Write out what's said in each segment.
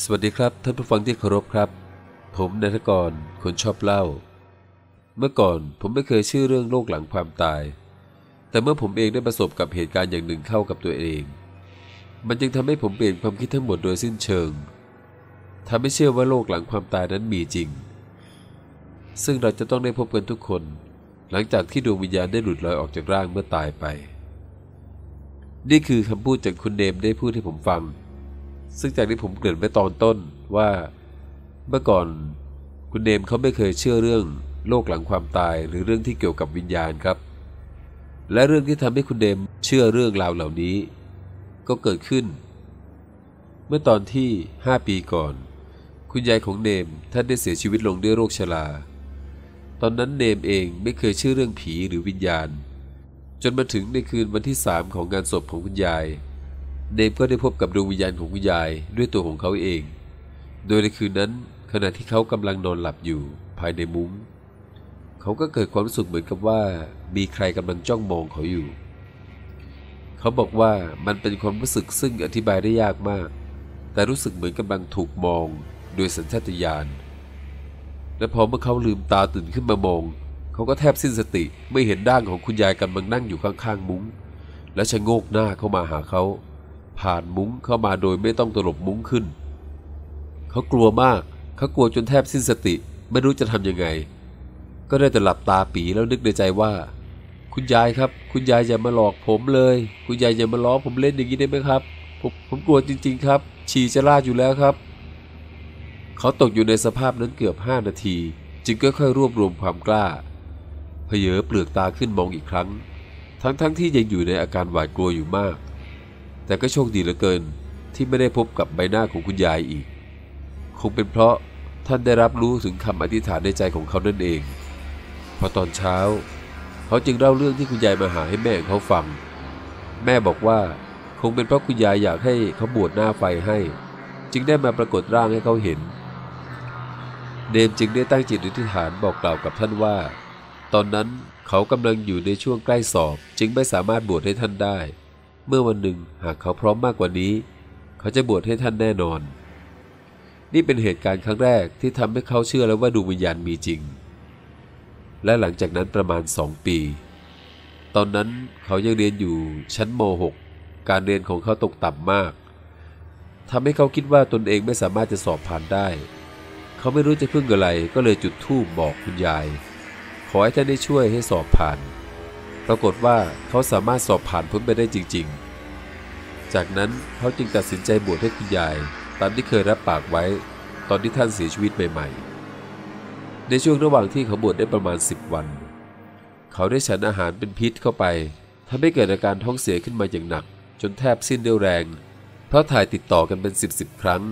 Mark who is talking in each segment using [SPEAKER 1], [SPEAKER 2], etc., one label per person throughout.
[SPEAKER 1] สวัสดีครับ ท่านผู้ฟังที่เคารพครับ ผมนายทกรคนชอบเล่า เมื่อก่อนผมไม่เคยเชื่อเรื่องโลกหลังความตาย แต่เมื่อผมเองได้ประสบกับเหตุการณ์อย่างหนึ่งเข้ากับตัวเอง มันจึงทำให้ผมเปลี่ยนความคิดทั้งหมดโดยสิ้นเชิงทำให้เชื่อว่าโลกหลังความตายนั้นมีจริง ซึ่งเราจะต้องได้พบกันทุกคน หลังจากที่ดวงวิญญาณได้หลุดลอยออกจากร่างเมื่อตายไป นี่คือคำพูดจากคุณเนมได้พูดให้ผมฟัง ซึ่งจากที่ผมเกริ่นไปตอนต้นว่าเมื่อก่อนคุณเนมเขาไม่เคยเชื่อเรื่องโลกหลังความตายหรือเรื่องที่เกี่ยวกับวิญญาณครับ และเรื่องที่ทำให้คุณเนมเชื่อเรื่องราวเหล่านี้ ก็เกิดขึ้น เมื่อตอนที่ 5 ปีก่อน คุณยายของเนมท่านได้เสียชีวิตลงด้วยโรคชรา ตอนนั้นเนมเองไม่เคยเชื่อเรื่องผีหรือวิญญาณ จนมาถึงในคืนวันที่สามของงานศพของคุณยาย เนมก็ได้พบกับดวงวิญญาณของคุณยายด้วยตัวของเขาเอง โดยในคืนนั้นขณะที่เขากำลังนอนหลับอยู่ภายในมุ้งเขาก็เกิดความรู้สึกเหมือนกับว่ามีใครกำลังจ้องมองเขาอยู่ เขาบอกว่ามันเป็นความรู้สึกซึ่งอธิบายได้ยากมาก แต่รู้สึกเหมือนกำลังถูกมองโดยสัญชาตญาณ และพอเมื่อเขาลืมตาตื่นขึ้นมามอง เขาก็แทบสิ้นสติไม่เห็นร่างของคุณยายกำลังนั่งอยู่ข้างๆมุ้ง และชะโงกหน้าเข้ามาหาเขา ผ่านมุ้งเข้ามาโดยไม่ต้องตลบมุ้งขึ้น เขากลัวมาก เขากลัวจนแทบสิ้นสติ ไม่รู้จะทำยังไง ก็ได้แต่หลับตาปีแล้วนึกในใจว่า คุณยายครับ คุณยายอย่ามาหลอกผมเลย คุณยายอย่ามาล้อผมเล่นอย่างนี้ได้ไหมครับ ผมผมกลัวจริง ๆ ครับ ฉี่จะลาดอยู่แล้วครับ เขาตกอยู่ในสภาพนั้นเกือบห้านาที จึงค่อยๆรวบรวมความกล้าเพเยอเปลือกตาขึ้นมองอีกครั้ง ทั้งๆทที่ยังอยู่ในอาการหวาดกลัวอยู่มาก แต่ก็โชคดีเหลือเกินที่ไม่ได้พบกับใบหน้าของคุณยายอีก คงเป็นเพราะท่านได้รับรู้ถึงคำอธิษฐานในใจของเขานั่นเอง พอตอนเช้า เขาจึงเล่าเรื่องที่คุณยายมาหาให้แม่ของเขาฟัง แม่บอกว่าคงเป็นเพราะคุณยายอยากให้เขาบวชหน้าไฟให้ จึงได้มาปรากฏร่างให้เขาเห็น เนมจึงได้ตั้งจิตอธิษฐานบอกกล่าวกับท่านว่า ตอนนั้นเขากำลังอยู่ในช่วงใกล้สอบจึงไม่สามารถบวชให้ท่านได้ เมื่อวันหนึ่งหากเขาพร้อมมากกว่านี้ เขาจะบวชให้ท่านแน่นอน นี่เป็นเหตุการณ์ครั้งแรกที่ทำให้เขาเชื่อแล้วว่าดวงวิญญาณมีจริง และหลังจากนั้นประมาณสองปี ตอนนั้นเขายังเรียนอยู่ชั้นม .6 การเรียนของเขาตกต่ำมากทำให้เขาคิดว่าตนเองไม่สามารถจะสอบผ่านได้ เขาไม่รู้จะพึ่งอะไรก็เลยจุดธูปบอกคุณยาย ขอให้ท่านได้ช่วยให้สอบผ่าน ปรากฏว่าเขาสามารถสอบผ่านพ้นไปได้จริง ๆ จากนั้นเขาจึงตัดสินใจบวชให้คุณยาย ตามที่เคยรับปากไว้ ตอนที่ท่านเสียชีวิตใหม่ๆ ในช่วงระหว่างที่เขาบวชได้ประมาณ 10 วัน เขาได้ฉันอาหารเป็นพิษเข้าไปทำให้เกิดอาการท้องเสียขึ้นมาอย่างหนัก จนแทบสิ้นเรี่ยวแรง เพราะถ่ายติดต่อกันเป็นสิบสิบครั้ง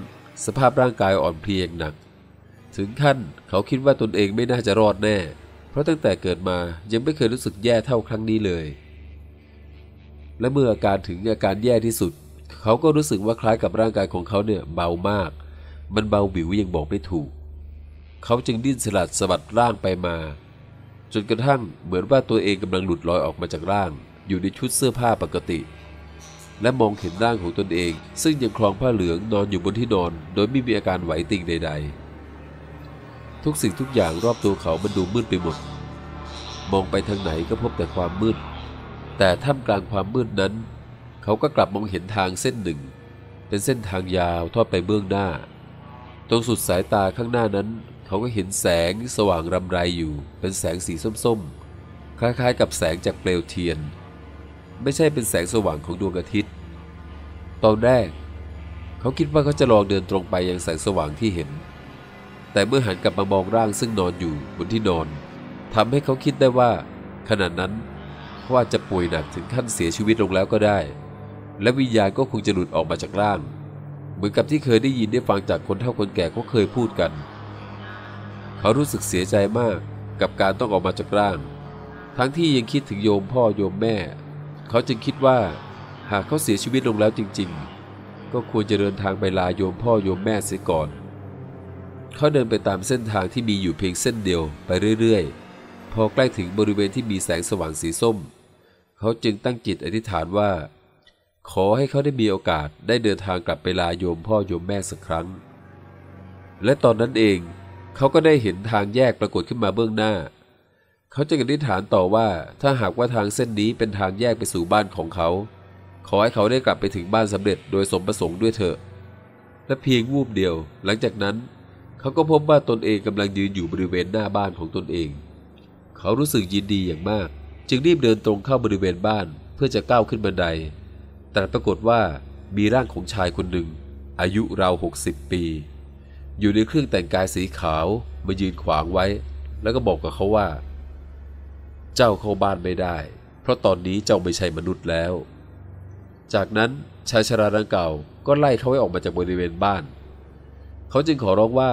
[SPEAKER 1] สภาพร่างกายอ่อนเพลียอย่างหนัก ถึงขั้นเขาคิดว่าตนเองไม่น่าจะรอดแน่ เพราะตั้งแต่เกิดมายังไม่เคยรู้สึกแย่เท่าครั้งนี้เลย และเมื่ออาการถึงอาการแย่ที่สุด เขาก็รู้สึกว่าคล้ายกับร่างกายของเขาเนี่ยเบามาก มันเบาบิวยังบอกไม่ถูก เขาจึงดิ้นสลัดสะบัดร่างไปมา จนกระทั่งเหมือนว่าตัวเองกำลังหลุดลอยออกมาจากร่าง อยู่ในชุดเสื้อผ้าปกติ และมองเห็นร่างของตนเอง ซึ่งยังคลองผ้าเหลืองนอนอยู่บนที่นอน โดยไม่มีอาการไหวติงใด ๆ ทุกสิ่งทุกอย่างรอบตัวเขามันดูมืดไปหมด มองไปทางไหนก็พบแต่ความมืด แต่ท่ามกลางความมืดนั้น เขาก็กลับมองเห็นทางเส้นหนึ่ง เป็นเส้นทางยาวทอดไปเบื้องหน้า ตรงสุดสายตาข้างหน้านั้น เขาก็เห็นแสงสว่างรำไรอยู่ เป็นแสงสีส้มๆ คล้ายๆ กับแสงจากเปลวเทียน ไม่ใช่เป็นแสงสว่างของดวงอาทิตย์ ตอนแรก เขาคิดว่าเขาจะลองเดินตรงไปยังแสงสว่างที่เห็น แต่เมื่อหันกลับมามองร่างซึ่งนอนอยู่บนที่นอนทำให้เขาคิดได้ว่า ขณะนั้นเขาอาจจะป่วยหนักถึงขั้นเสียชีวิตลงแล้วก็ได้ และวิญญาณก็คงจะหลุดออกมาจากร่าง เหมือนกับที่เคยได้ยินได้ฟังจากคนเฒ่าคนแก่เขาเคยพูดกัน เขารู้สึกเสียใจมากกับการต้องออกมาจากร่าง ทั้งที่ยังคิดถึงโยมพ่อโยมแม่ เขาจึงคิดว่า หากเขาเสียชีวิตลงแล้วจริง ๆ ก็ควรจะเดินทางไปลาโยมพ่อโยมแม่เสียก่อน เขาเดินไปตามเส้นทางที่มีอยู่เพียงเส้นเดียวไปเรื่อยๆ พอใกล้ถึงบริเวณที่มีแสงสว่างสีส้ม เขาจึงตั้งจิตอธิษฐานว่า ขอให้เขาได้มีโอกาสได้เดินทางกลับไปลาโยมพ่อโยมแม่สักครั้ง และตอนนั้นเองเขาก็ได้เห็นทางแยกปรากฏขึ้นมาเบื้องหน้า เขาจึงอธิษฐานต่อว่าถ้าหากว่าทางเส้นนี้เป็นทางแยกไปสู่บ้านของเขา ขอให้เขาได้กลับไปถึงบ้านสำเร็จโดยสมประสงค์ด้วยเถอะและเพียงวูบเดียว หลังจากนั้น เขาก็พบว่าตนเองกำลังยืนอยู่บริเวณหน้าบ้านของตนเอง เขารู้สึกยินดีอย่างมาก จึงรีบเดินตรงเข้าบริเวณบ้านเพื่อจะก้าวขึ้นบันได แต่ปรากฏว่ามีร่างของชายคนหนึ่ง อายุราวหกสิบปี อยู่ในเครื่องแต่งกายสีขาวมายืนขวางไว้ แล้วก็บอกกับเขาว่า เจ้าเข้าบ้านไม่ได้ เพราะตอนนี้เจ้าไม่ใช่มนุษย์แล้ว จากนั้นชายชราดังเก่าก็ไล่เขาให้ออกมาจากบริเวณบ้าน เขาจึงขอร้องว่า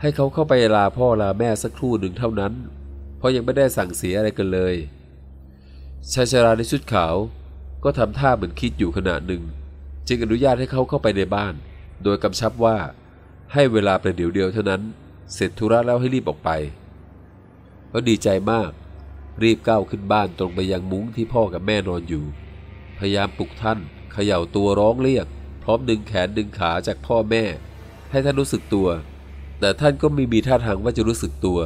[SPEAKER 1] ให้เขาเข้าไปลาพ่อลาแม่สักครู่หนึ่งเท่านั้น เพราะยังไม่ได้สั่งเสียอะไรกันเลยชายชราในชุดขาว ก็ทำท่าเหมือนคิดอยู่ขณะหนึ่ง จึงอนุญาตให้เขาเข้าไปในบ้าน โดยกำชับว่า ให้เวลาประเดี๋ยวเดียวเท่านั้น เสร็จธุระแล้วให้รีบออกไปเขาดีใจมาก รีบก้าวขึ้นบ้านตรงไปยังมุ้งที่พ่อกับแม่นอนอยู่ พยายามปลุกท่านเขย่าตัวร้องเรียก พร้อมดึงแขนดึงขาจากพ่อแม่ ให้ท่านรู้สึกตัว แต่ท่านก็ไม่มีท่าทางว่าจะรู้สึกตัว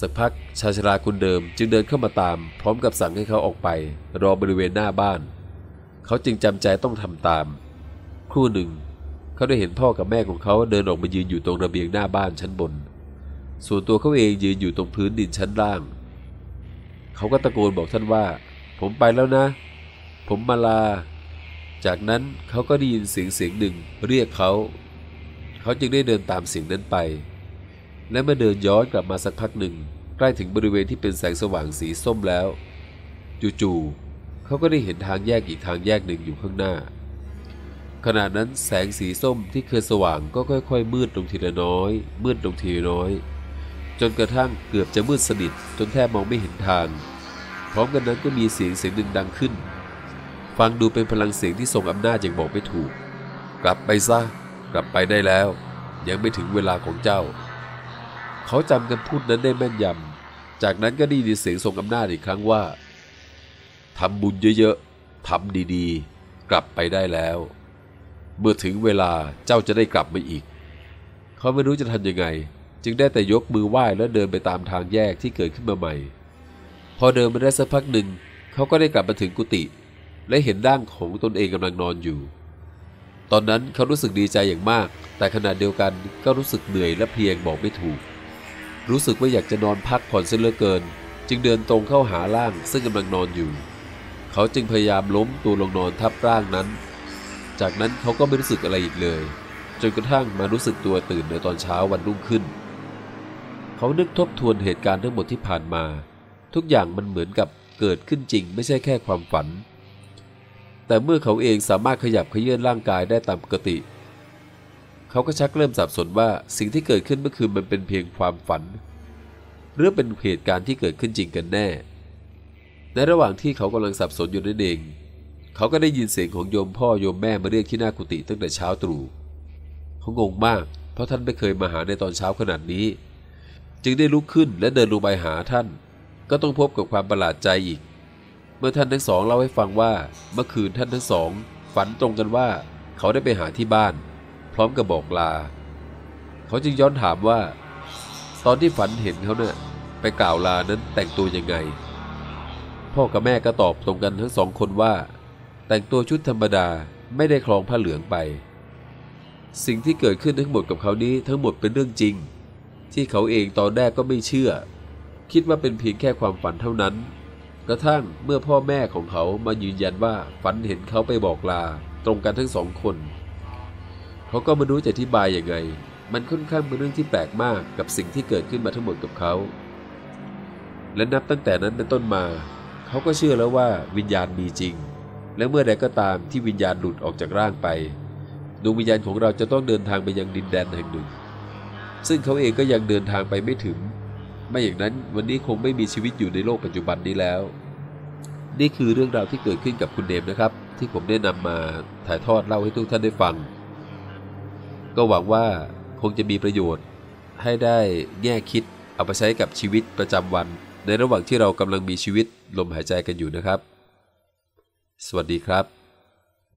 [SPEAKER 1] สักพักชาชราคนเดิมจึงเดินเข้ามาตาม พร้อมกับสั่งให้เขาออกไป รอบริเวณหน้าบ้าน เขาจึงจำใจต้องทำตาม ครู่หนึ่ง เขาได้เห็นพ่อกับแม่ของเขาเดินออกมายืนอยู่ตรงระเบียงหน้าบ้านชั้นบน ส่วนตัวเขาเองยืนอยู่ตรงพื้นดินชั้นล่าง เขาก็ตะโกนบอกท่านว่า ผมไปแล้วนะ ผมมาลา จากนั้นเขาก็ได้ยินเสียงเสียงหนึ่ง เรียกเขา เขาจึงได้เดินตามเสียงนั้นไป และเมื่อเดินย้อนกลับมาสักพักหนึ่ง ใกล้ถึงบริเวณที่เป็นแสงสว่างสีส้มแล้ว จู่ๆเขาก็ได้เห็นทางแยกอีกทางแยกหนึ่งอยู่ข้างหน้า ขณะนั้นแสงสีส้มที่เคยสว่างก็ค่อย ๆ มืดลงทีละน้อย มืดลงทีละน้อย จนกระทั่งเกือบจะมืดสนิทจนแทบมองไม่เห็นทาง พร้อมกันนั้นก็มีเสียงเสียงหนึ่งดังขึ้น ฟังดูเป็นพลังเสียงที่ทรงอำนาจอย่างบอกไม่ถูก กลับไปซะ กลับไปได้แล้ว ยังไม่ถึงเวลาของเจ้า เขาจำกันพูดนั้นได้แม่นยำ จากนั้นก็ได้ยินเสียงทรงอำนาจอีกครั้งว่าทำบุญเยอะๆทำดีๆ กลับไปได้แล้ว เมื่อถึงเวลาเจ้าจะได้กลับมาอีก เขาไม่รู้จะทำยังไง จึงได้แต่ยกมือไหว้แล้วเดินไปตามทางแยกที่เกิดขึ้นมาใหม่ พอเดินมาได้สักพักหนึ่ง เขาก็ได้กลับมาถึงกุฏิและเห็นร่างของตนเองกำลังนอนอยู่ ตอนนั้นเขารู้สึกดีใจอย่างมาก แต่ขณะเดียวกันก็รู้สึกเหนื่อยและเพียงบอกไม่ถูก รู้สึกว่าอยากจะนอนพักผ่อนเสียเหลือเกิน จึงเดินตรงเข้าหาร่างซึ่งกำลังนอนอยู่ เขาจึงพยายามล้มตัวลงนอนทับร่างนั้น จากนั้นเขาก็ไม่รู้สึกอะไรอีกเลย จนกระทั่งมารู้สึกตัวตื่นในตอนเช้าวันรุ่งขึ้น เขานึกทบทวนเหตุการณ์ทั้งหมดที่ผ่านมา ทุกอย่างมันเหมือนกับเกิดขึ้นจริง ไม่ใช่แค่ความฝัน แต่เมื่อเขาเองสามารถขยับเขยื่อนร่างกายได้ตามปกติ เขาก็ชักเริ่มสับสนว่าสิ่งที่เกิดขึ้นเมื่อคืนมันเป็นเพียงความฝัน หรือเป็นเหตุการณ์ที่เกิดขึ้นจริงกันแน่ ในระหว่างที่เขากำลังสับสนอยู่นั่นเอง เขาก็ได้ยินเสียงของโยมพ่อโยมแม่มาเรียกที่หน้ากุฏิตั้งแต่เช้าตรู่เขางงมาก เพราะท่านไม่เคยมาหาในตอนเช้าขนาดนี้ จึงได้ลุกขึ้นและเดินลงไปหาท่าน ก็ต้องพบกับความประหลาดใจอีก มื่อท่านทั้งสองเล่าให้ฟังว่าเมื่อคืนท่านทั้งสอง ฝันตรงกันว่าเขาได้ไปหาที่บ้าน พร้อมกับบอกลา เขาจึงย้อนถามว่า ตอนที่ฝันเห็นเขาเนะ่ะไปกล่าวลานั้นแต่งตัวยังไง พ่อกับแม่ก็ตอบตรงกันทั้งสองคนว่า แต่งตัวชุดธรรมดาไม่ได้คลองผ้าเหลืองไป สิ่งที่เกิดขึ้นทั้งหมดกับเขานี้ทั้งหมดเป็นเรื่องจริง ที่เขาเองตอนแรกก็ไม่เชื่อ คิดว่าเป็นเพียงแค่ความฝันเท่านั้น กระทั่งเมื่อพ่อแม่ของเขามายืนยันว่าฝันเห็นเขาไปบอกลาตรงกันทั้งสองคน เขาก็ไม่รู้จะอธิบายยังไง มันค่อนข้างเป็นเรื่องที่แปลกมากกับสิ่งที่เกิดขึ้นมาทั้งหมดกับเขา และนับตั้งแต่นั้นเป็นต้นมา เขาก็เชื่อแล้วว่าวิญญาณมีจริง และเมื่อใดก็ตามที่วิญญาณหลุดออกจากร่างไปดวงวิญญาณของเราจะต้องเดินทางไปยังดินแดนแห่งหนึ่ง ซึ่งเขาเองก็ยังเดินทางไปไม่ถึง ไม่อย่างนั้นวันนี้คงไม่มีชีวิตอยู่ในโลกปัจจุบันนี้แล้ว นี่คือเรื่องราวที่เกิดขึ้นกับคุณเดมนะครับ ที่ผมได้นำมาถ่ายทอดเล่าให้ทุกท่านได้ฟัง ก็หวังว่าคงจะมีประโยชน์ ให้ได้แง่คิดเอาไปใช้กับชีวิตประจำวัน ในระหว่างที่เรากำลังมีชีวิตลมหายใจกันอยู่นะครับ สวัสดีครับ